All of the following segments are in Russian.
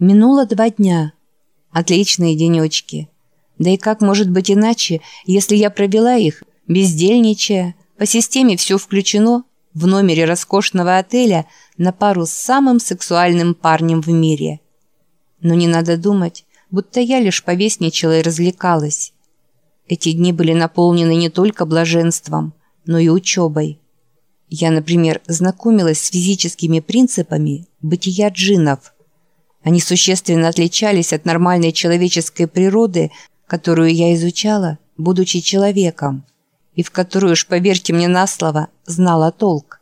Минуло два дня. Отличные денечки. Да и как может быть иначе, если я провела их, бездельничая, по системе «все включено» в номере роскошного отеля на пару с самым сексуальным парнем в мире. Но не надо думать, будто я лишь повесничала и развлекалась. Эти дни были наполнены не только блаженством, но и учебой. Я, например, знакомилась с физическими принципами бытия джиннов – они существенно отличались от нормальной человеческой природы, которую я изучала, будучи человеком, и в которую, уж поверьте мне на слово, знала толк.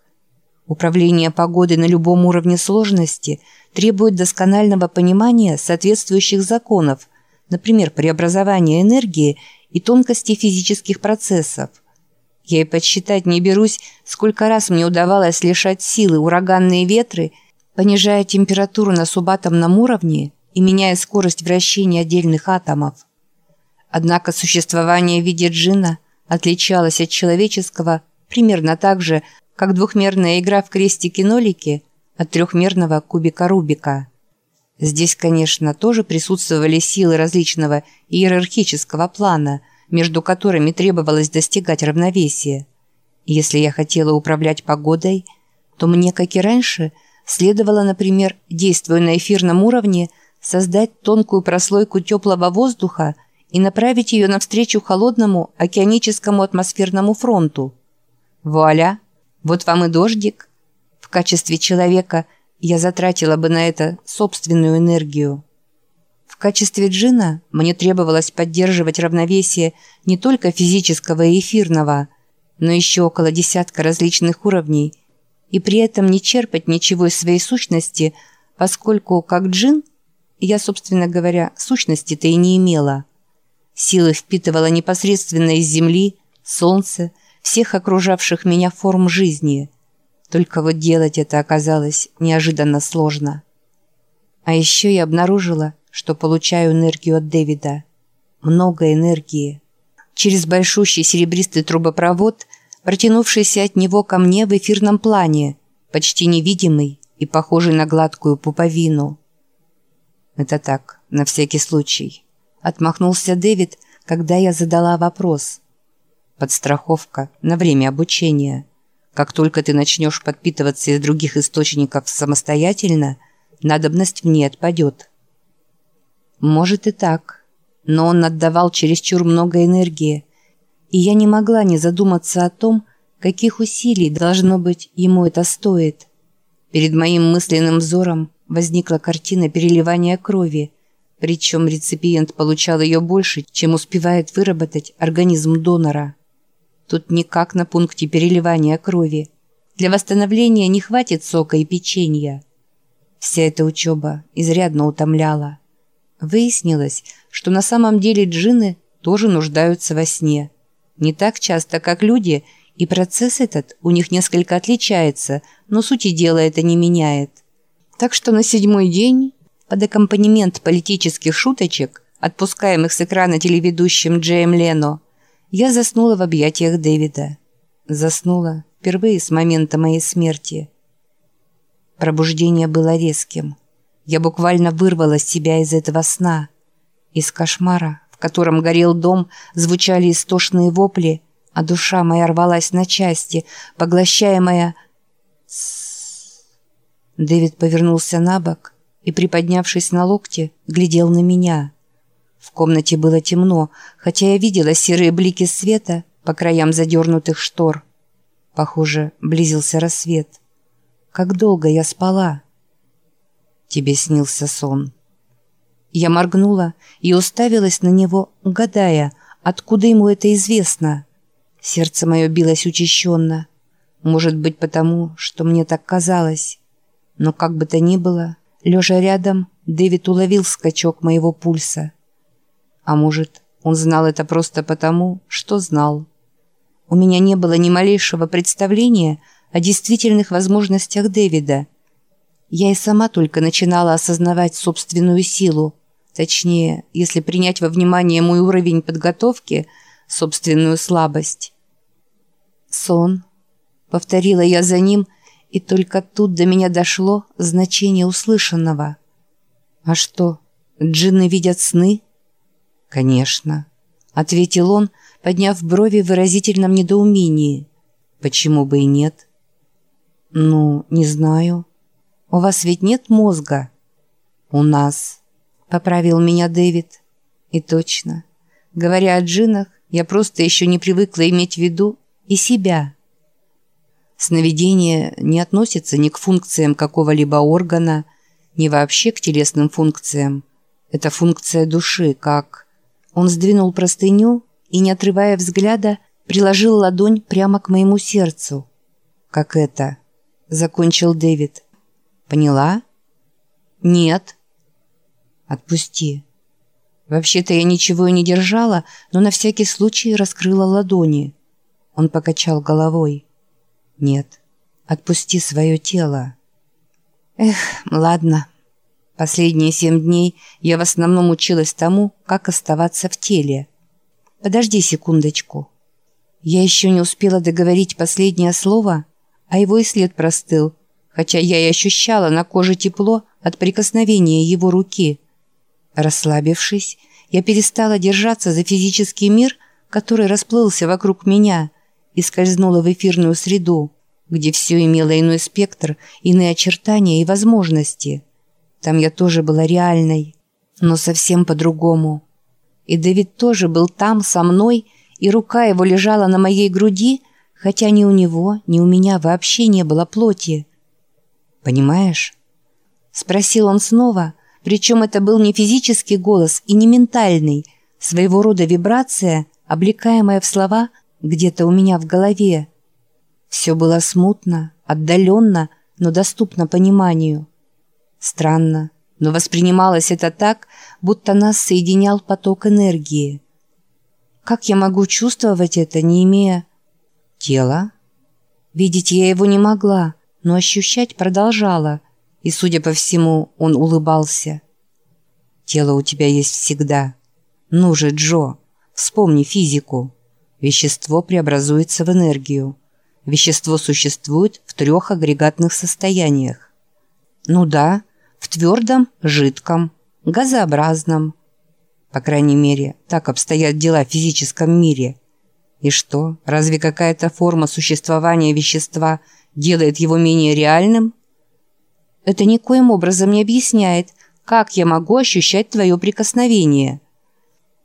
Управление погодой на любом уровне сложности требует досконального понимания соответствующих законов, например, преобразования энергии и тонкости физических процессов. Я и подсчитать не берусь, сколько раз мне удавалось лишать силы ураганные ветры понижая температуру на субатомном уровне и меняя скорость вращения отдельных атомов. Однако существование в виде джина отличалось от человеческого примерно так же, как двухмерная игра в крестики-нолики от трехмерного кубика Рубика. Здесь, конечно, тоже присутствовали силы различного иерархического плана, между которыми требовалось достигать равновесия. Если я хотела управлять погодой, то мне, как и раньше, Следовало, например, действуя на эфирном уровне, создать тонкую прослойку теплого воздуха и направить ее навстречу холодному океаническому атмосферному фронту. Вуаля! Вот вам и дождик. В качестве человека я затратила бы на это собственную энергию. В качестве джина мне требовалось поддерживать равновесие не только физического и эфирного, но еще около десятка различных уровней – и при этом не черпать ничего из своей сущности, поскольку, как джин, я, собственно говоря, сущности-то и не имела. Силы впитывала непосредственно из земли, солнца, всех окружавших меня форм жизни. Только вот делать это оказалось неожиданно сложно. А еще я обнаружила, что получаю энергию от Дэвида. Много энергии. Через большущий серебристый трубопровод – протянувшийся от него ко мне в эфирном плане, почти невидимый и похожий на гладкую пуповину. «Это так, на всякий случай», — отмахнулся Дэвид, когда я задала вопрос. «Подстраховка на время обучения. Как только ты начнешь подпитываться из других источников самостоятельно, надобность в ней отпадет». «Может и так, но он отдавал чересчур много энергии, и я не могла не задуматься о том, каких усилий, должно быть, ему это стоит. Перед моим мысленным взором возникла картина переливания крови, причем реципиент получал ее больше, чем успевает выработать организм донора. Тут никак на пункте переливания крови. Для восстановления не хватит сока и печенья. Вся эта учеба изрядно утомляла. Выяснилось, что на самом деле джины тоже нуждаются во сне – не так часто, как люди, и процесс этот у них несколько отличается, но сути дела это не меняет. Так что на седьмой день, под аккомпанемент политических шуточек, отпускаемых с экрана телеведущим Джейм Лено, я заснула в объятиях Дэвида. Заснула впервые с момента моей смерти. Пробуждение было резким. Я буквально вырвала себя из этого сна, из кошмара, котором горел дом, звучали истошные вопли, а душа моя рвалась на части, поглощаемая... Дэвид повернулся на бок и, приподнявшись на локте, глядел на меня. В комнате было темно, хотя я видела серые блики света по краям задернутых штор. Похоже, близился рассвет. Как долго я спала? Тебе снился сон. Я моргнула и уставилась на него, гадая, откуда ему это известно. Сердце мое билось учащенно. Может быть, потому, что мне так казалось. Но как бы то ни было, лежа рядом, Дэвид уловил скачок моего пульса. А может, он знал это просто потому, что знал. У меня не было ни малейшего представления о действительных возможностях Дэвида. Я и сама только начинала осознавать собственную силу, Точнее, если принять во внимание мой уровень подготовки, собственную слабость. «Сон», — повторила я за ним, и только тут до меня дошло значение услышанного. «А что, джинны видят сны?» «Конечно», — ответил он, подняв брови в выразительном недоумении. «Почему бы и нет?» «Ну, не знаю. У вас ведь нет мозга?» «У нас», — поправил меня Дэвид. «И точно. Говоря о джиннах, я просто еще не привыкла иметь в виду и себя». Сновидение не относится ни к функциям какого-либо органа, ни вообще к телесным функциям. Это функция души, как... Он сдвинул простыню и, не отрывая взгляда, приложил ладонь прямо к моему сердцу. «Как это?» – закончил Дэвид. «Поняла?» «Нет». «Отпусти». Вообще-то я ничего и не держала, но на всякий случай раскрыла ладони. Он покачал головой. Нет, отпусти свое тело. Эх, ладно. Последние семь дней я в основном училась тому, как оставаться в теле. Подожди секундочку. Я еще не успела договорить последнее слово, а его и след простыл, хотя я и ощущала на коже тепло от прикосновения его руки. Расслабившись, я перестала держаться за физический мир, который расплылся вокруг меня – и скользнула в эфирную среду, где все имело иной спектр, иные очертания и возможности. Там я тоже была реальной, но совсем по-другому. И Дэвид тоже был там со мной, и рука его лежала на моей груди, хотя ни у него, ни у меня вообще не было плоти. «Понимаешь?» Спросил он снова, причем это был не физический голос и не ментальный, своего рода вибрация, облекаемая в слова – где-то у меня в голове. Все было смутно, отдаленно, но доступно пониманию. Странно, но воспринималось это так, будто нас соединял поток энергии. Как я могу чувствовать это, не имея тела? Видеть я его не могла, но ощущать продолжала, и, судя по всему, он улыбался. «Тело у тебя есть всегда. Ну же, Джо, вспомни физику». Вещество преобразуется в энергию. Вещество существует в трех агрегатных состояниях. Ну да, в твердом, жидком, газообразном. По крайней мере, так обстоят дела в физическом мире. И что, разве какая-то форма существования вещества делает его менее реальным? Это никоим образом не объясняет, как я могу ощущать твое прикосновение –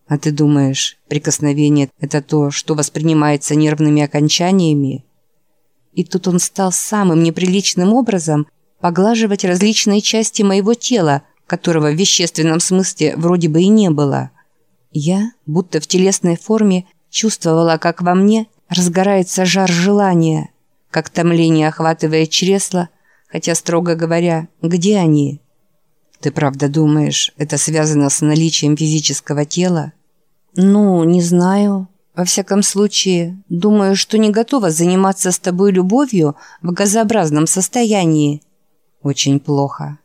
а ты думаешь, прикосновение – это то, что воспринимается нервными окончаниями? И тут он стал самым неприличным образом поглаживать различные части моего тела, которого в вещественном смысле вроде бы и не было. Я, будто в телесной форме, чувствовала, как во мне разгорается жар желания, как томление охватывает чресла, хотя, строго говоря, где они? Ты правда думаешь, это связано с наличием физического тела? «Ну, не знаю. Во всяком случае, думаю, что не готова заниматься с тобой любовью в газообразном состоянии». «Очень плохо».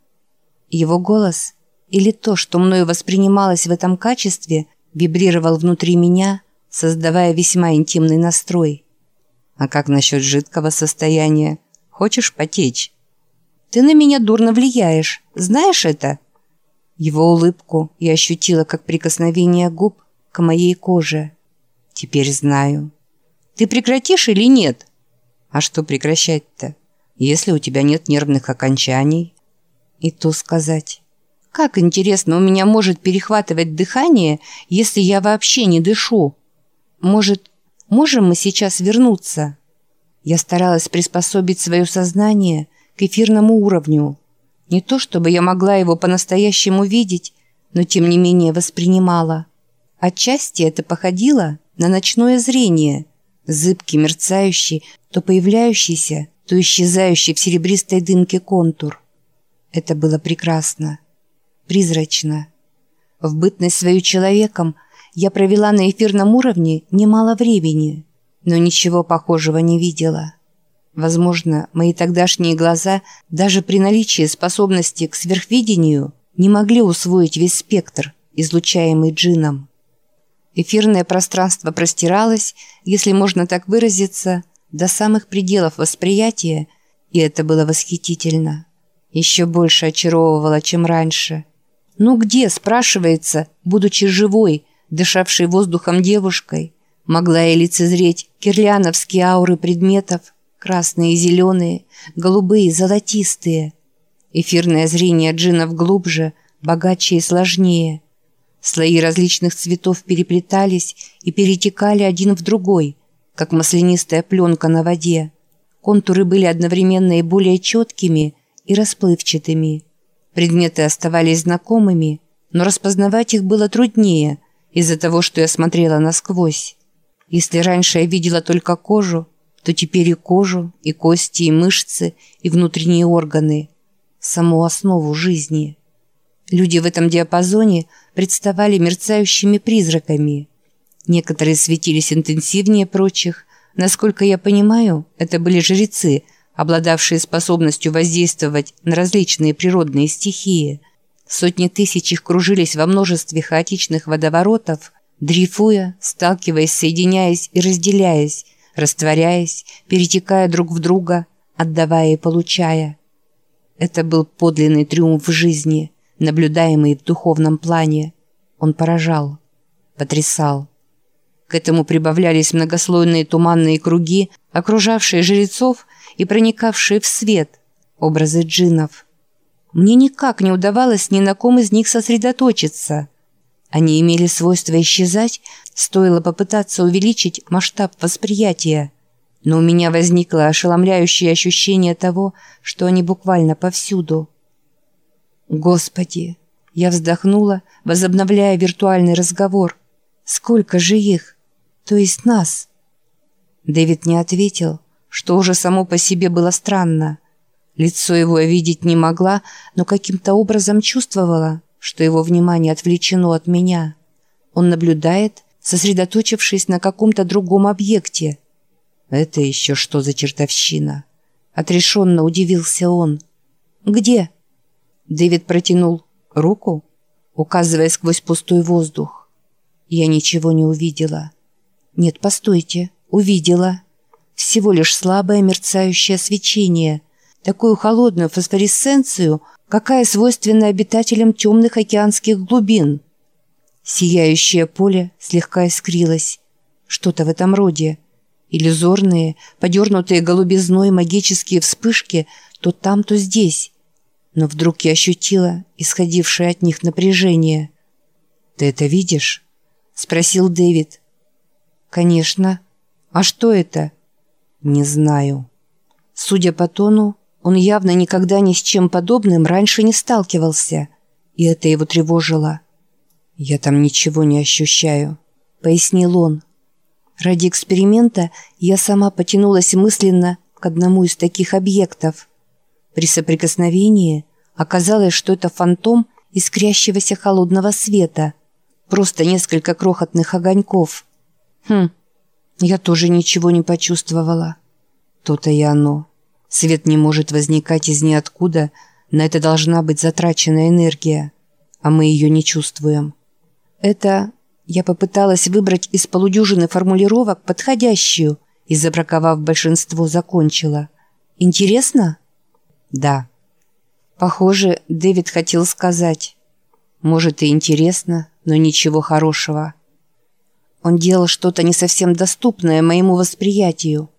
Его голос, или то, что мною воспринималось в этом качестве, вибрировал внутри меня, создавая весьма интимный настрой. «А как насчет жидкого состояния? Хочешь потечь?» «Ты на меня дурно влияешь. Знаешь это?» Его улыбку я ощутила как прикосновение губ к моей коже. Теперь знаю. Ты прекратишь или нет? А что прекращать-то, если у тебя нет нервных окончаний? И то сказать. Как интересно, у меня может перехватывать дыхание, если я вообще не дышу. Может, можем мы сейчас вернуться? Я старалась приспособить свое сознание к эфирному уровню. Не то, чтобы я могла его по-настоящему видеть, но тем не менее воспринимала. Отчасти это походило на ночное зрение, зыбкий, мерцающий, то появляющийся, то исчезающий в серебристой дымке контур. Это было прекрасно, призрачно. В бытность свою человеком я провела на эфирном уровне немало времени, но ничего похожего не видела. Возможно, мои тогдашние глаза даже при наличии способности к сверхвидению не могли усвоить весь спектр, излучаемый джином. Эфирное пространство простиралось, если можно так выразиться, до самых пределов восприятия, и это было восхитительно. Еще больше очаровывало, чем раньше. Ну где, спрашивается, будучи живой, дышавшей воздухом девушкой, могла я лицезреть кирляновские ауры предметов, красные зеленые, голубые золотистые. Эфирное зрение джинов глубже, богаче и сложнее. Слои различных цветов переплетались и перетекали один в другой, как маслянистая пленка на воде. Контуры были одновременно и более четкими, и расплывчатыми. Предметы оставались знакомыми, но распознавать их было труднее из-за того, что я смотрела насквозь. Если раньше я видела только кожу, то теперь и кожу, и кости, и мышцы, и внутренние органы. Саму основу жизни. Люди в этом диапазоне представали мерцающими призраками. Некоторые светились интенсивнее прочих. Насколько я понимаю, это были жрецы, обладавшие способностью воздействовать на различные природные стихии. Сотни тысяч их кружились во множестве хаотичных водоворотов, дрейфуя, сталкиваясь, соединяясь и разделяясь, растворяясь, перетекая друг в друга, отдавая и получая. Это был подлинный триумф жизни, наблюдаемый в духовном плане. Он поражал, потрясал. К этому прибавлялись многослойные туманные круги, окружавшие жрецов и проникавшие в свет, образы джиннов. Мне никак не удавалось ни на ком из них сосредоточиться. Они имели свойство исчезать, стоило попытаться увеличить масштаб восприятия. Но у меня возникло ошеломляющее ощущение того, что они буквально повсюду. «Господи!» Я вздохнула, возобновляя виртуальный разговор. «Сколько же их? То есть нас?» Дэвид не ответил, что уже само по себе было странно. Лицо его я видеть не могла, но каким-то образом чувствовала, что его внимание отвлечено от меня. Он наблюдает, сосредоточившись на каком-то другом объекте. «Это еще что за чертовщина?» Отрешенно удивился он. «Где?» Дэвид протянул руку, указывая сквозь пустой воздух. Я ничего не увидела. «Нет, постойте, увидела» всего лишь слабое мерцающее свечение, такую холодную фосфоресценцию, какая свойственна обитателям темных океанских глубин. Сияющее поле слегка искрилось. Что-то в этом роде. Иллюзорные, подернутые голубизной магические вспышки то там, то здесь. Но вдруг я ощутила исходившее от них напряжение. «Ты это видишь?» — спросил Дэвид. «Конечно. А что это?» Не знаю. Судя по тону, он явно никогда ни с чем подобным раньше не сталкивался, и это его тревожило. «Я там ничего не ощущаю», — пояснил он. Ради эксперимента я сама потянулась мысленно к одному из таких объектов. При соприкосновении оказалось, что это фантом искрящегося холодного света, просто несколько крохотных огоньков. Хм, я тоже ничего не почувствовала. То-то и оно. Свет не может возникать из ниоткуда, на это должна быть затрачена энергия, а мы ее не чувствуем. Это я попыталась выбрать из полудюжины формулировок подходящую и, забраковав большинство, закончила. Интересно? Да. Похоже, Дэвид хотел сказать. Может и интересно, но ничего хорошего. Он делал что-то не совсем доступное моему восприятию.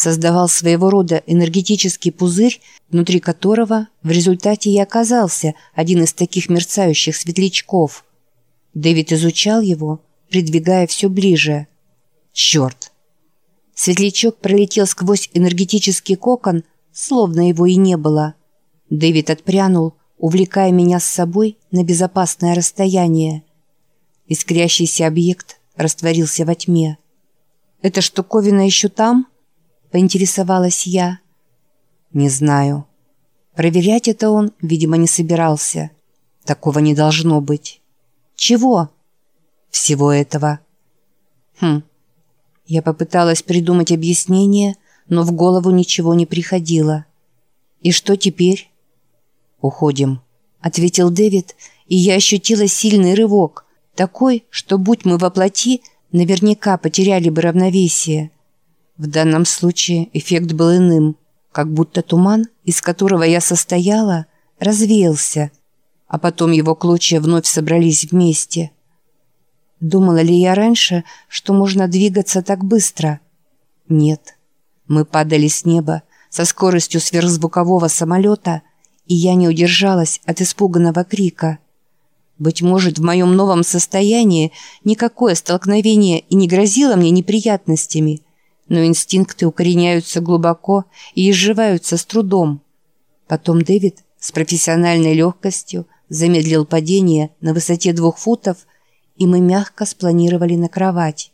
Создавал своего рода энергетический пузырь, внутри которого в результате и оказался один из таких мерцающих светлячков. Дэвид изучал его, придвигая все ближе. «Черт!» Светлячок пролетел сквозь энергетический кокон, словно его и не было. Дэвид отпрянул, увлекая меня с собой на безопасное расстояние. Искрящийся объект растворился во тьме. «Эта штуковина еще там?» – поинтересовалась я. «Не знаю. Проверять это он, видимо, не собирался. Такого не должно быть». «Чего?» «Всего этого». «Хм». Я попыталась придумать объяснение, но в голову ничего не приходило. «И что теперь?» «Уходим», — ответил Дэвид, и я ощутила сильный рывок — такой, что, будь мы воплоти, наверняка потеряли бы равновесие. В данном случае эффект был иным, как будто туман, из которого я состояла, развеялся, а потом его клочья вновь собрались вместе. Думала ли я раньше, что можно двигаться так быстро? Нет. Мы падали с неба со скоростью сверхзвукового самолета, и я не удержалась от испуганного крика. Быть может, в моем новом состоянии никакое столкновение и не грозило мне неприятностями, но инстинкты укореняются глубоко и изживаются с трудом. Потом Дэвид с профессиональной легкостью замедлил падение на высоте двух футов, и мы мягко спланировали на кровать.